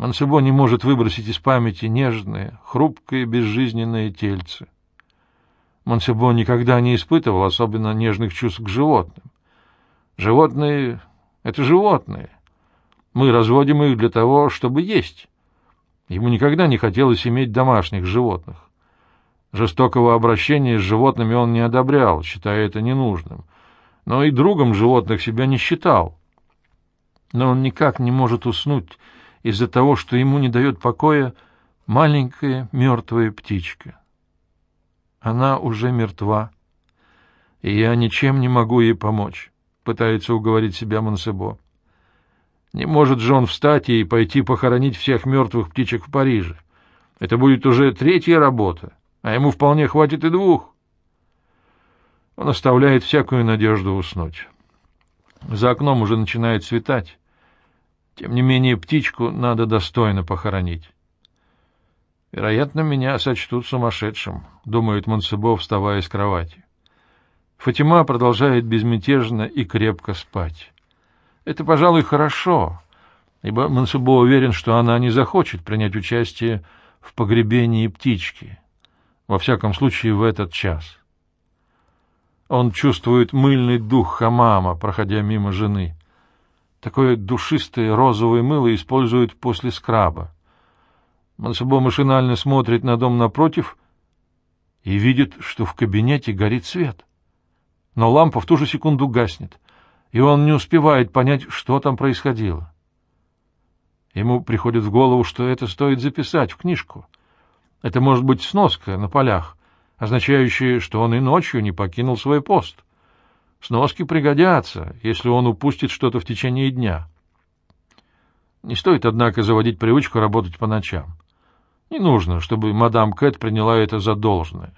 Мансебо не может выбросить из памяти нежное, хрупкое, безжизненное тельце. Монсебо никогда не испытывал особенно нежных чувств к животным. Животные — это животные. Мы разводим их для того, чтобы есть. Ему никогда не хотелось иметь домашних животных. Жестокого обращения с животными он не одобрял, считая это ненужным. Но и другом животных себя не считал. Но он никак не может уснуть из-за того, что ему не дает покоя маленькая мертвая птичка. Она уже мертва, и я ничем не могу ей помочь, — пытается уговорить себя Монсебо. Не может же он встать и пойти похоронить всех мертвых птичек в Париже. Это будет уже третья работа, а ему вполне хватит и двух. Он оставляет всякую надежду уснуть. За окном уже начинает светать. Тем не менее, птичку надо достойно похоронить. Вероятно, меня сочтут сумасшедшим, — думает Монсебо, вставая с кровати. Фатима продолжает безмятежно и крепко спать. Это, пожалуй, хорошо, ибо Монсебо уверен, что она не захочет принять участие в погребении птички, во всяком случае в этот час. Он чувствует мыльный дух хамама, проходя мимо жены. Такое душистое розовое мыло используют после скраба. Мансабо машинально смотрит на дом напротив и видит, что в кабинете горит свет. Но лампа в ту же секунду гаснет, и он не успевает понять, что там происходило. Ему приходит в голову, что это стоит записать в книжку. Это может быть сноска на полях, означающая, что он и ночью не покинул свой пост — Сноски пригодятся, если он упустит что-то в течение дня. Не стоит, однако, заводить привычку работать по ночам. Не нужно, чтобы мадам Кэт приняла это за должное.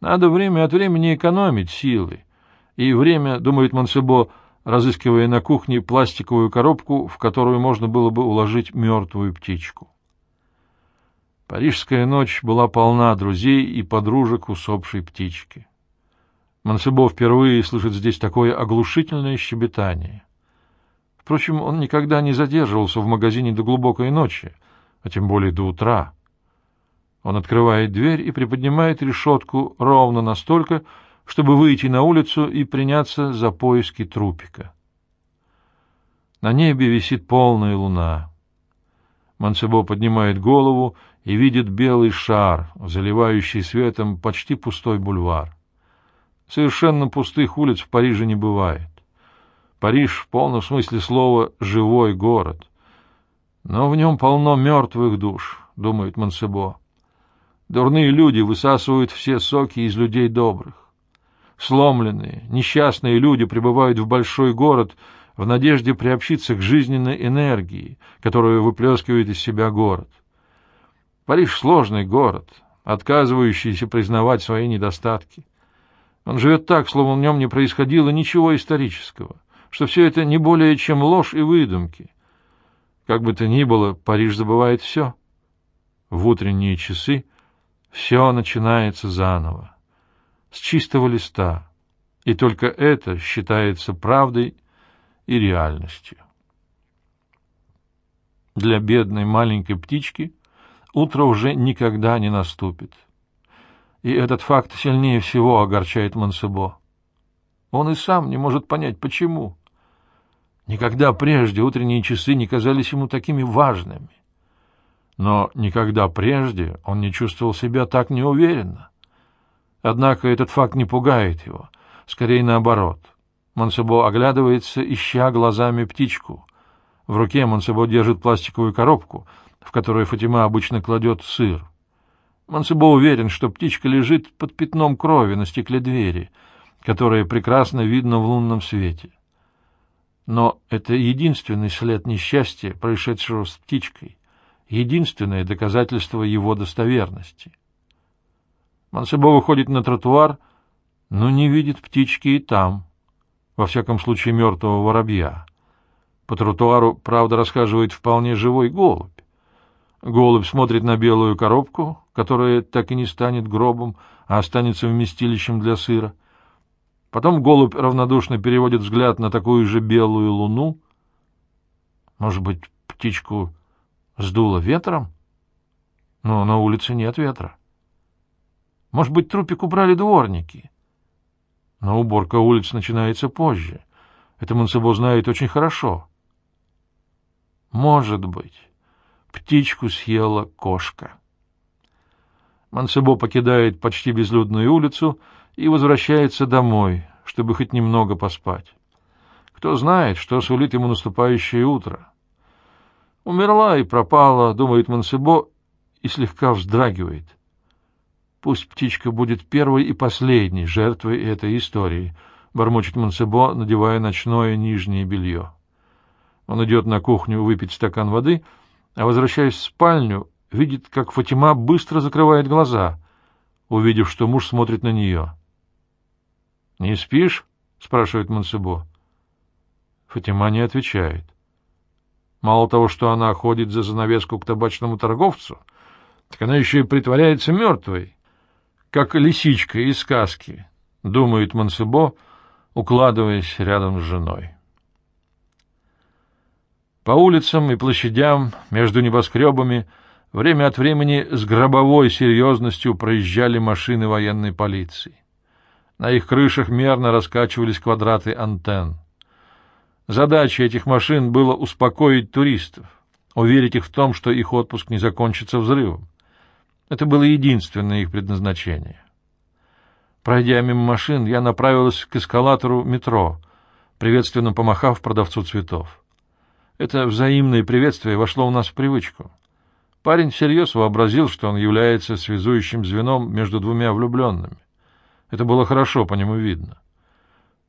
Надо время от времени экономить силы. И время, думает Монсебо, разыскивая на кухне пластиковую коробку, в которую можно было бы уложить мертвую птичку. Парижская ночь была полна друзей и подружек усопшей птички. Мансебо впервые слышит здесь такое оглушительное щебетание. Впрочем, он никогда не задерживался в магазине до глубокой ночи, а тем более до утра. Он открывает дверь и приподнимает решетку ровно настолько, чтобы выйти на улицу и приняться за поиски трупика. На небе висит полная луна. Мансебо поднимает голову и видит белый шар, заливающий светом почти пустой бульвар. Совершенно пустых улиц в Париже не бывает. Париж в полном смысле слова «живой город». Но в нем полно мертвых душ, думает Монсебо. Дурные люди высасывают все соки из людей добрых. Сломленные, несчастные люди прибывают в большой город в надежде приобщиться к жизненной энергии, которую выплескивает из себя город. Париж — сложный город, отказывающийся признавать свои недостатки. Он живет так, словно в нем не происходило ничего исторического, что все это не более чем ложь и выдумки. Как бы то ни было, Париж забывает все. В утренние часы все начинается заново, с чистого листа, и только это считается правдой и реальностью. Для бедной маленькой птички утро уже никогда не наступит и этот факт сильнее всего огорчает Мансебо. Он и сам не может понять, почему. Никогда прежде утренние часы не казались ему такими важными. Но никогда прежде он не чувствовал себя так неуверенно. Однако этот факт не пугает его, скорее наоборот. Монсебо оглядывается, ища глазами птичку. В руке Монсебо держит пластиковую коробку, в которую Фатима обычно кладет сыр. Мансебо уверен, что птичка лежит под пятном крови на стекле двери, которое прекрасно видно в лунном свете. Но это единственный след несчастья, происшедшего с птичкой, единственное доказательство его достоверности. Мансебо выходит на тротуар, но не видит птички и там, во всяком случае мертвого воробья. По тротуару, правда, расхаживает вполне живой голубь. Голубь смотрит на белую коробку, которая так и не станет гробом, а останется вместилищем для сыра. Потом голубь равнодушно переводит взгляд на такую же белую луну. Может быть, птичку Сдуло ветром? Но на улице нет ветра. Может быть, трупик убрали дворники? Но уборка улиц начинается позже. Это Монсебо знает очень хорошо. Может быть, птичку съела кошка. Мансебо покидает почти безлюдную улицу и возвращается домой, чтобы хоть немного поспать. Кто знает, что сулит ему наступающее утро. Умерла и пропала, думает Мансебо, и слегка вздрагивает. Пусть птичка будет первой и последней жертвой этой истории, бормочет Мансебо, надевая ночное нижнее белье. Он идет на кухню выпить стакан воды, а, возвращаясь в спальню, видит, как Фатима быстро закрывает глаза, увидев, что муж смотрит на нее. — Не спишь? — спрашивает Мансебо. Фатима не отвечает. Мало того, что она ходит за занавеску к табачному торговцу, так она еще и притворяется мертвой, как лисичка из сказки, — думает Мансебо, укладываясь рядом с женой. По улицам и площадям между небоскребами время от времени с гробовой серьезностью проезжали машины военной полиции. На их крышах мерно раскачивались квадраты антенн. Задачей этих машин было успокоить туристов, уверить их в том, что их отпуск не закончится взрывом. Это было единственное их предназначение. Пройдя мимо машин, я направилась к эскалатору метро, приветственно помахав продавцу цветов. Это взаимное приветствие вошло у нас в привычку. Парень всерьез вообразил, что он является связующим звеном между двумя влюбленными. Это было хорошо по нему видно.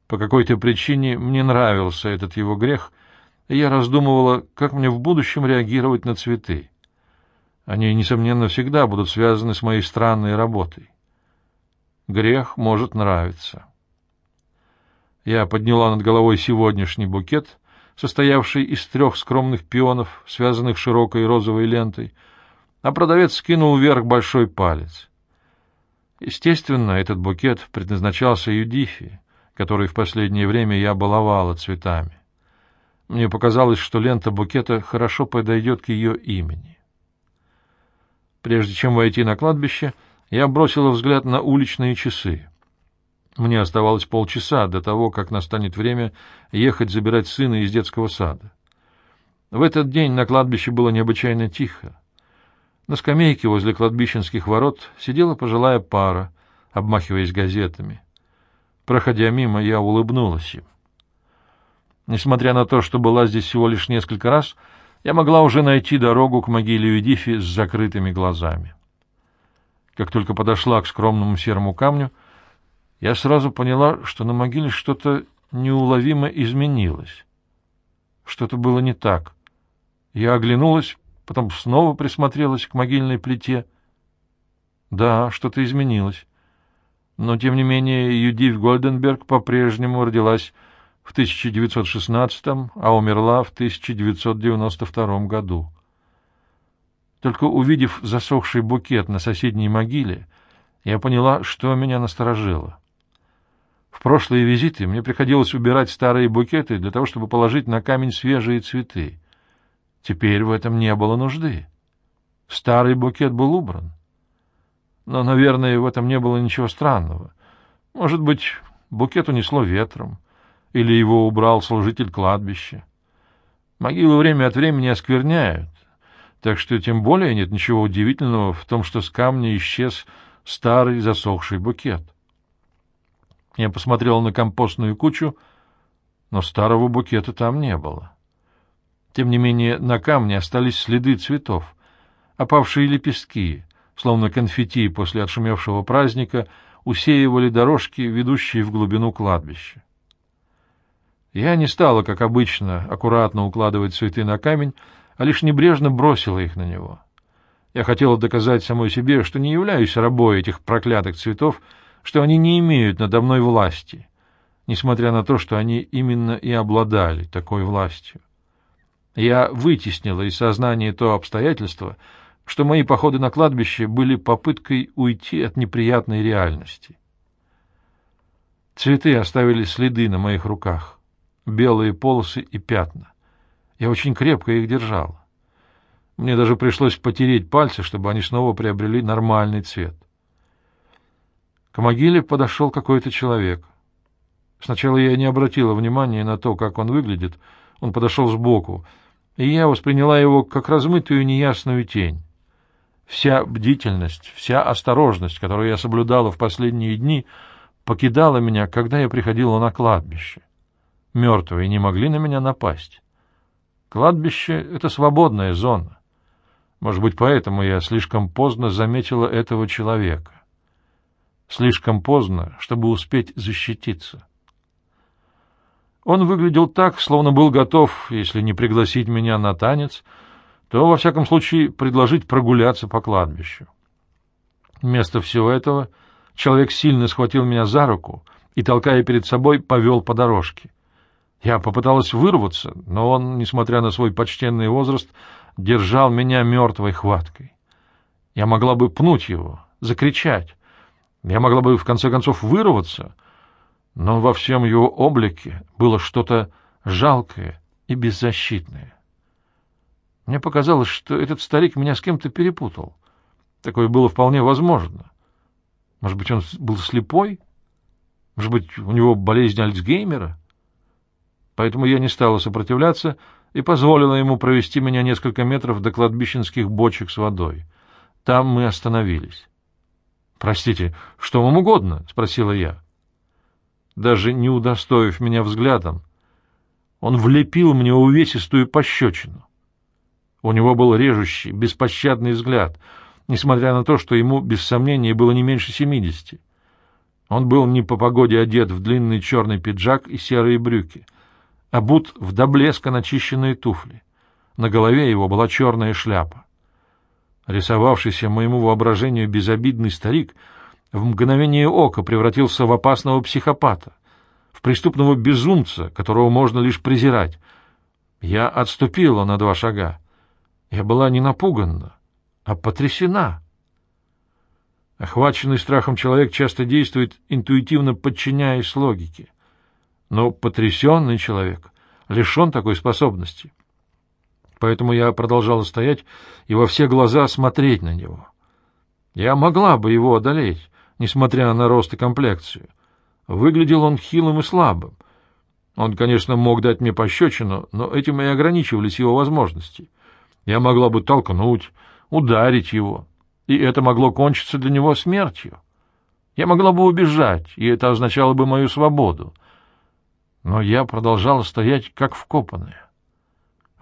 По какой-то причине мне нравился этот его грех, и я раздумывала, как мне в будущем реагировать на цветы. Они, несомненно, всегда будут связаны с моей странной работой. Грех может нравиться. Я подняла над головой сегодняшний букет, состоявший из трех скромных пионов, связанных широкой розовой лентой, а продавец скинул вверх большой палец. Естественно, этот букет предназначался Юдифи, который в последнее время я баловала цветами. Мне показалось, что лента букета хорошо подойдет к ее имени. Прежде чем войти на кладбище, я бросила взгляд на уличные часы. Мне оставалось полчаса до того, как настанет время ехать забирать сына из детского сада. В этот день на кладбище было необычайно тихо. На скамейке возле кладбищенских ворот сидела пожилая пара, обмахиваясь газетами. Проходя мимо, я улыбнулась им. Несмотря на то, что была здесь всего лишь несколько раз, я могла уже найти дорогу к могиле Юдифи с закрытыми глазами. Как только подошла к скромному серому камню, я сразу поняла, что на могиле что-то неуловимо изменилось. Что-то было не так. Я оглянулась, потом снова присмотрелась к могильной плите. Да, что-то изменилось. Но, тем не менее, Юдив Гольденберг по-прежнему родилась в 1916, а умерла в 1992 году. Только увидев засохший букет на соседней могиле, я поняла, что меня насторожило. В прошлые визиты мне приходилось убирать старые букеты для того, чтобы положить на камень свежие цветы. Теперь в этом не было нужды. Старый букет был убран. Но, наверное, в этом не было ничего странного. Может быть, букет унесло ветром, или его убрал служитель кладбища. Могилы время от времени оскверняют, так что тем более нет ничего удивительного в том, что с камня исчез старый засохший букет. Я посмотрел на компостную кучу, но старого букета там не было. Тем не менее, на камне остались следы цветов, опавшие лепестки, словно конфетти после отшумевшего праздника, усеивали дорожки, ведущие в глубину кладбища. Я не стала, как обычно, аккуратно укладывать цветы на камень, а лишь небрежно бросила их на него. Я хотела доказать самой себе, что не являюсь рабой этих проклятых цветов, что они не имеют надо мной власти, несмотря на то, что они именно и обладали такой властью. Я вытеснила из сознания то обстоятельство, что мои походы на кладбище были попыткой уйти от неприятной реальности. Цветы оставили следы на моих руках, белые полосы и пятна. Я очень крепко их держала. Мне даже пришлось потереть пальцы, чтобы они снова приобрели нормальный цвет. К могиле подошел какой-то человек. Сначала я не обратила внимания на то, как он выглядит. Он подошел сбоку, и я восприняла его как размытую неясную тень. Вся бдительность, вся осторожность, которую я соблюдала в последние дни, покидала меня, когда я приходила на кладбище. Мертвые не могли на меня напасть. Кладбище — это свободная зона. Может быть, поэтому я слишком поздно заметила этого человека. Слишком поздно, чтобы успеть защититься. Он выглядел так, словно был готов, если не пригласить меня на танец, то, во всяком случае, предложить прогуляться по кладбищу. Вместо всего этого человек сильно схватил меня за руку и, толкая перед собой, повел по дорожке. Я попыталась вырваться, но он, несмотря на свой почтенный возраст, держал меня мертвой хваткой. Я могла бы пнуть его, закричать, я могла бы, в конце концов, вырваться, но во всем его облике было что-то жалкое и беззащитное. Мне показалось, что этот старик меня с кем-то перепутал. Такое было вполне возможно. Может быть, он был слепой? Может быть, у него болезнь Альцгеймера? Поэтому я не стала сопротивляться и позволила ему провести меня несколько метров до кладбищенских бочек с водой. Там мы остановились. «Простите, что вам угодно?» — спросила я. Даже не удостоив меня взглядом, он влепил мне увесистую пощечину. У него был режущий, беспощадный взгляд, несмотря на то, что ему, без сомнения, было не меньше семидесяти. Он был не по погоде одет в длинный черный пиджак и серые брюки, а обут в до блеска начищенные туфли. На голове его была черная шляпа. Рисовавшийся моему воображению безобидный старик в мгновение ока превратился в опасного психопата, в преступного безумца, которого можно лишь презирать. Я отступила на два шага. Я была не напугана, а потрясена. Охваченный страхом человек часто действует, интуитивно подчиняясь логике. Но потрясенный человек лишен такой способности — поэтому я продолжала стоять и во все глаза смотреть на него. Я могла бы его одолеть, несмотря на рост и комплекцию. Выглядел он хилым и слабым. Он, конечно, мог дать мне пощечину, но этим и ограничивались его возможности. Я могла бы толкнуть, ударить его, и это могло кончиться для него смертью. Я могла бы убежать, и это означало бы мою свободу. Но я продолжала стоять, как вкопанная.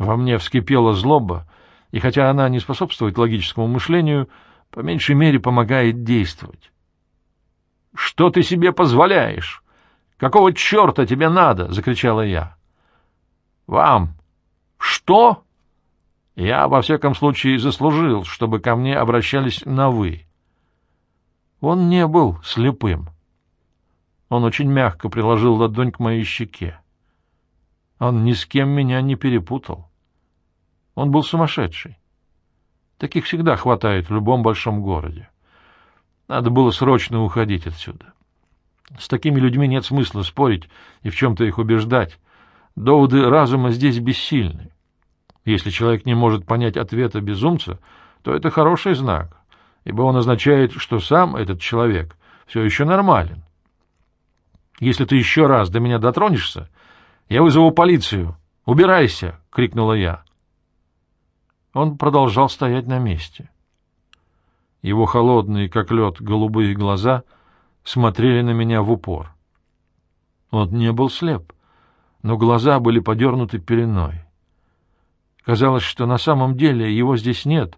Во мне вскипела злоба, и хотя она не способствует логическому мышлению, по меньшей мере помогает действовать. — Что ты себе позволяешь? Какого черта тебе надо? — закричала я. — Вам. Что? Я, во всяком случае, заслужил, чтобы ко мне обращались на «вы». Он не был слепым. Он очень мягко приложил ладонь к моей щеке. Он ни с кем меня не перепутал. Он был сумасшедший. Таких всегда хватает в любом большом городе. Надо было срочно уходить отсюда. С такими людьми нет смысла спорить и в чем-то их убеждать. Доводы разума здесь бессильны. Если человек не может понять ответа безумца, то это хороший знак, ибо он означает, что сам этот человек все еще нормален. «Если ты еще раз до меня дотронешься, я вызову полицию. Убирайся!» — крикнула я. Он продолжал стоять на месте. Его холодные, как лед, голубые глаза смотрели на меня в упор. Он не был слеп, но глаза были подернуты пеленой. Казалось, что на самом деле его здесь нет,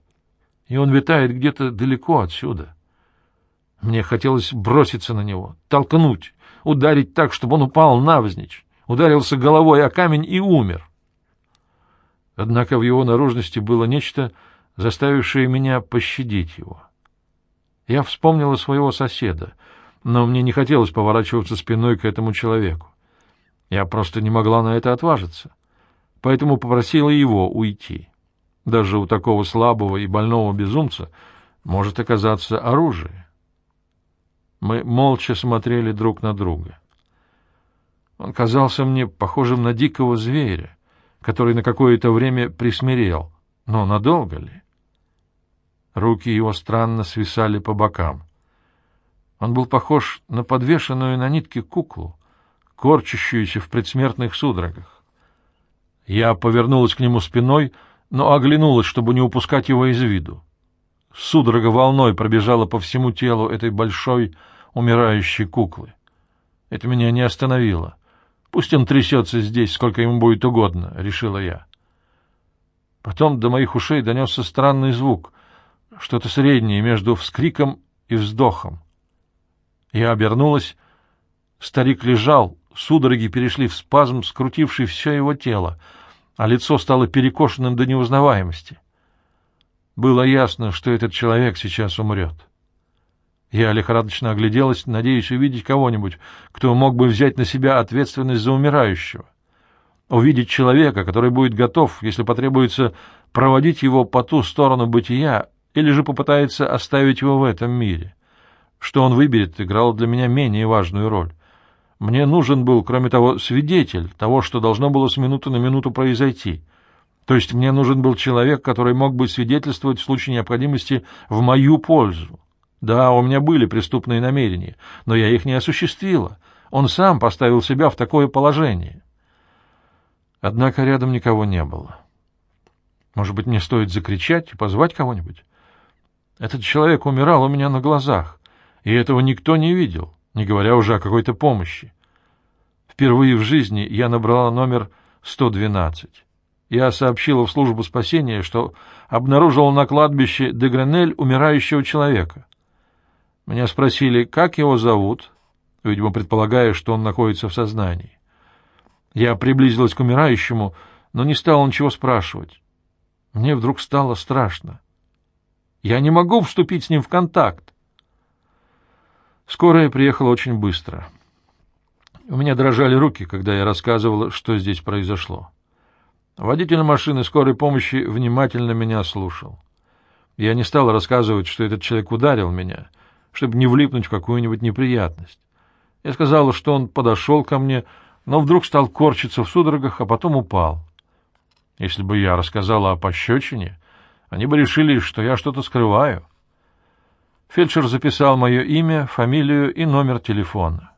и он витает где-то далеко отсюда. Мне хотелось броситься на него, толкнуть, ударить так, чтобы он упал навзничь, ударился головой о камень и умер. Однако в его наружности было нечто, заставившее меня пощадить его. Я вспомнила своего соседа, но мне не хотелось поворачиваться спиной к этому человеку. Я просто не могла на это отважиться, поэтому попросила его уйти. Даже у такого слабого и больного безумца может оказаться оружие. Мы молча смотрели друг на друга. Он казался мне похожим на дикого зверя, который на какое-то время присмирел, Но надолго ли? Руки его странно свисали по бокам. Он был похож на подвешенную на нитке куклу, корчащуюся в предсмертных судорогах. Я повернулась к нему спиной, но оглянулась, чтобы не упускать его из виду. Судорога волной пробежала по всему телу этой большой умирающей куклы. Это меня не остановило. Пусть он трясется здесь, сколько ему будет угодно, — решила я. Потом до моих ушей донесся странный звук, что-то среднее между вскриком и вздохом. Я обернулась. Старик лежал, судороги перешли в спазм, скрутивший все его тело, а лицо стало перекошенным до неузнаваемости. Было ясно, что этот человек сейчас умрет. Я лихорадочно огляделась, надеясь увидеть кого-нибудь, кто мог бы взять на себя ответственность за умирающего. Увидеть человека, который будет готов, если потребуется, проводить его по ту сторону бытия, или же попытается оставить его в этом мире. Что он выберет, играло для меня менее важную роль. Мне нужен был, кроме того, свидетель того, что должно было с минуты на минуту произойти. То есть мне нужен был человек, который мог бы свидетельствовать в случае необходимости в мою пользу. Да, у меня были преступные намерения, но я их не осуществила. Он сам поставил себя в такое положение. Однако рядом никого не было. Может быть, мне стоит закричать и позвать кого-нибудь? Этот человек умирал у меня на глазах, и этого никто не видел, не говоря уже о какой-то помощи. Впервые в жизни я набрала номер 112. Я сообщила в службу спасения, что обнаружила на кладбище Дегренель умирающего человека. Меня спросили, как его зовут, видимо, предполагая, что он находится в сознании. Я приблизилась к умирающему, но не стала ничего спрашивать. Мне вдруг стало страшно. Я не могу вступить с ним в контакт. Скорая приехала очень быстро. У меня дрожали руки, когда я рассказывала, что здесь произошло. Водитель машины скорой помощи внимательно меня слушал. Я не стал рассказывать, что этот человек ударил меня, чтобы не влипнуть в какую-нибудь неприятность. Я сказала, что он подошел ко мне, но вдруг стал корчиться в судорогах, а потом упал. Если бы я рассказала о пощечине, они бы решили, что я что-то скрываю. Фельдшер записал мое имя, фамилию и номер телефона.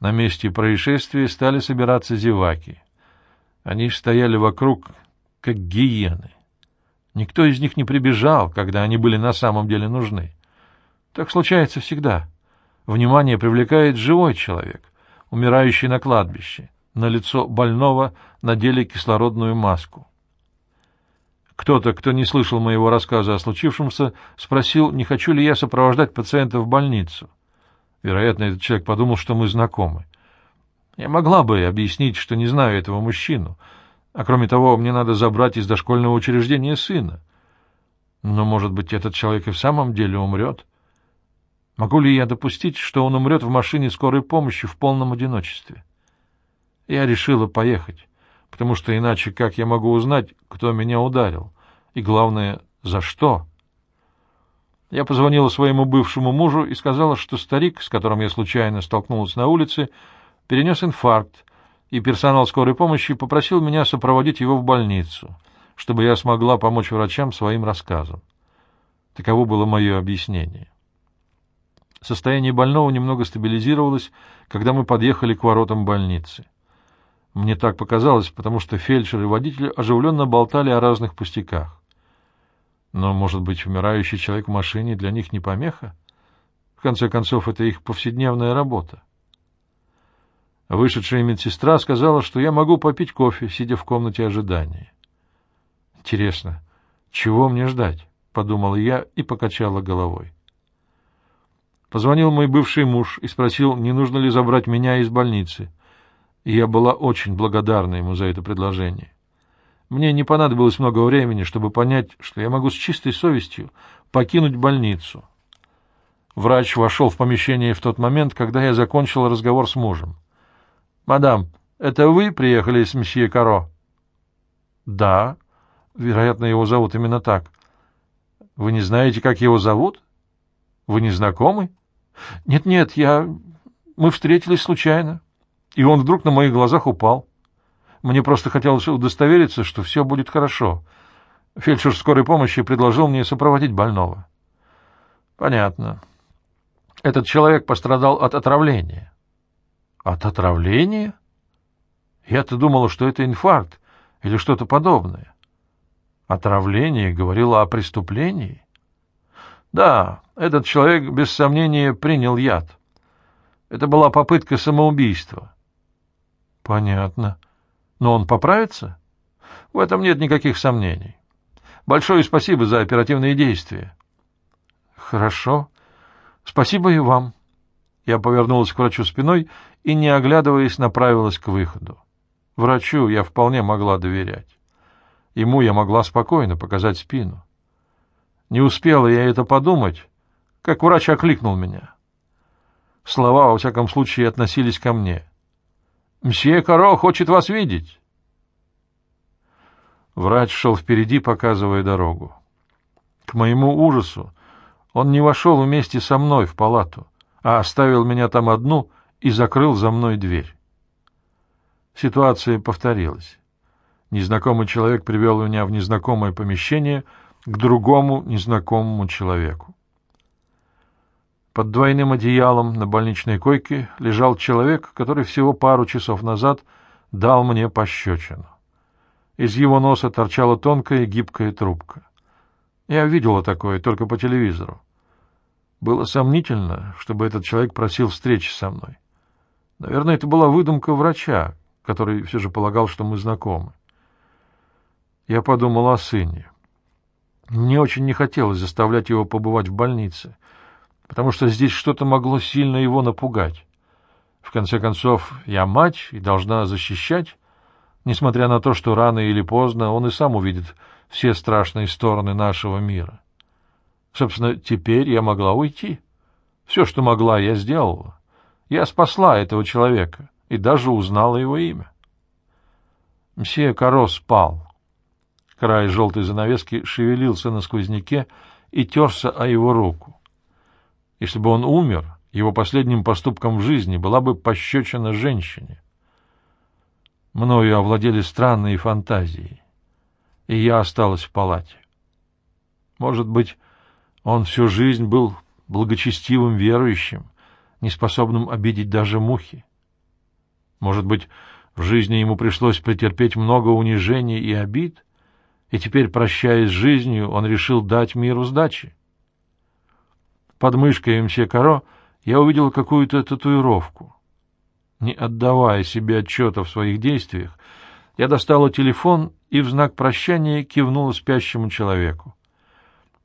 На месте происшествия стали собираться зеваки. Они стояли вокруг, как гиены. Никто из них не прибежал, когда они были на самом деле нужны. Так случается всегда. Внимание привлекает живой человек, умирающий на кладбище. На лицо больного надели кислородную маску. Кто-то, кто не слышал моего рассказа о случившемся, спросил, не хочу ли я сопровождать пациента в больницу. Вероятно, этот человек подумал, что мы знакомы. Я могла бы объяснить, что не знаю этого мужчину, а кроме того, мне надо забрать из дошкольного учреждения сына. Но, может быть, этот человек и в самом деле умрет? Могу ли я допустить, что он умрет в машине скорой помощи в полном одиночестве? Я решила поехать потому что иначе как я могу узнать, кто меня ударил? И главное, за что? Я позвонила своему бывшему мужу и сказала, что старик, с которым я случайно столкнулась на улице, перенес инфаркт, и персонал скорой помощи попросил меня сопроводить его в больницу, чтобы я смогла помочь врачам своим рассказом. Таково было мое объяснение. Состояние больного немного стабилизировалось, когда мы подъехали к воротам больницы. Мне так показалось, потому что фельдшер и водитель оживленно болтали о разных пустяках. Но, может быть, умирающий человек в машине для них не помеха? В конце концов, это их повседневная работа. Вышедшая медсестра сказала, что я могу попить кофе, сидя в комнате ожидания. Интересно, чего мне ждать? — подумал я и покачала головой. Позвонил мой бывший муж и спросил, не нужно ли забрать меня из больницы и я была очень благодарна ему за это предложение. Мне не понадобилось много времени, чтобы понять, что я могу с чистой совестью покинуть больницу. Врач вошел в помещение в тот момент, когда я закончил разговор с мужем. — Мадам, это вы приехали с месье Каро? — Да. Вероятно, его зовут именно так. — Вы не знаете, как его зовут? Вы не знакомы? Нет, — Нет-нет, я... Мы встретились случайно. — и он вдруг на моих глазах упал. Мне просто хотелось удостовериться, что все будет хорошо. Фельдшер скорой помощи предложил мне сопроводить больного. Понятно. Этот человек пострадал от отравления. От отравления? Я-то думала, что это инфаркт или что-то подобное. Отравление говорило о преступлении? Да, этот человек без сомнения принял яд. Это была попытка самоубийства. Понятно. Но он поправится? В этом нет никаких сомнений. Большое спасибо за оперативные действия. Хорошо. Спасибо и вам. Я повернулась к врачу спиной и, не оглядываясь, направилась к выходу. Врачу я вполне могла доверять. Ему я могла спокойно показать спину. Не успела я это подумать, как врач окликнул меня. Слова, во всяком случае, относились ко мне. «Мсье Каро хочет вас видеть». Врач шел впереди, показывая дорогу. К моему ужасу он не вошел вместе со мной в палату, а оставил меня там одну и закрыл за мной дверь. Ситуация повторилась. Незнакомый человек привел меня в незнакомое помещение к другому незнакомому человеку. Под двойным одеялом на больничной койке лежал человек, который всего пару часов назад дал мне пощечину. Из его носа торчала тонкая гибкая трубка. Я видела такое только по телевизору. Было сомнительно, чтобы этот человек просил встречи со мной. Наверное, это была выдумка врача, который все же полагал, что мы знакомы. Я подумал о сыне. Мне очень не хотелось заставлять его побывать в больнице, потому что здесь что-то могло сильно его напугать. В конце концов, я мать и должна защищать, несмотря на то, что рано или поздно он и сам увидит все страшные стороны нашего мира. Собственно, теперь я могла уйти. Все, что могла, я сделала. Я спасла этого человека и даже узнала его имя. Мсье Каро спал. Край желтой занавески шевелился на сквозняке и терся о его руку. Если бы он умер, его последним поступком в жизни была бы пощечина женщине. Мною овладели странные фантазии, и я осталась в палате. Может быть, он всю жизнь был благочестивым верующим, неспособным обидеть даже мухи. Может быть, в жизни ему пришлось претерпеть много унижений и обид, и теперь, прощаясь с жизнью, он решил дать миру сдачи. Под мышкой МС Каро я увидел какую-то татуировку. Не отдавая себе отчета в своих действиях, я достала телефон и в знак прощания кивнула спящему человеку.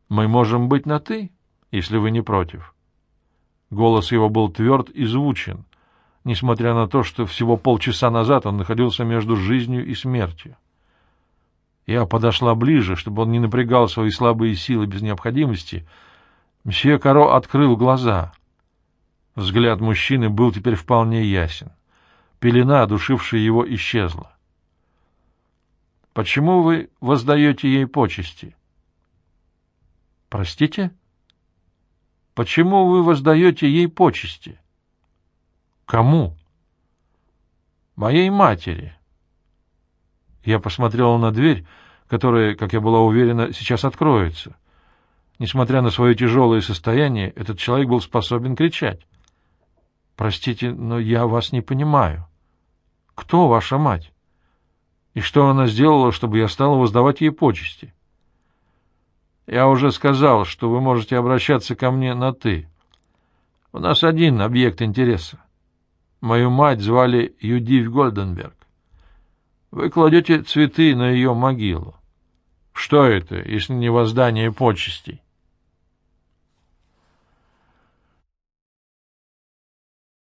«Мы можем быть на «ты», если вы не против». Голос его был тверд и звучен, несмотря на то, что всего полчаса назад он находился между жизнью и смертью. Я подошла ближе, чтобы он не напрягал свои слабые силы без необходимости. Мсье Каро открыл глаза — Взгляд мужчины был теперь вполне ясен. Пелена, одушившая его, исчезла. «Почему вы воздаете ей почести?» «Простите?» «Почему вы воздаете ей почести?» «Кому?» «Моей матери». Я посмотрел на дверь, которая, как я была уверена, сейчас откроется. Несмотря на свое тяжелое состояние, этот человек был способен кричать. Простите, но я вас не понимаю. Кто ваша мать? И что она сделала, чтобы я стала воздавать ей почести? Я уже сказал, что вы можете обращаться ко мне на «ты». У нас один объект интереса. Мою мать звали Юдив Гольденберг. Вы кладете цветы на ее могилу. Что это, если не воздание почестей?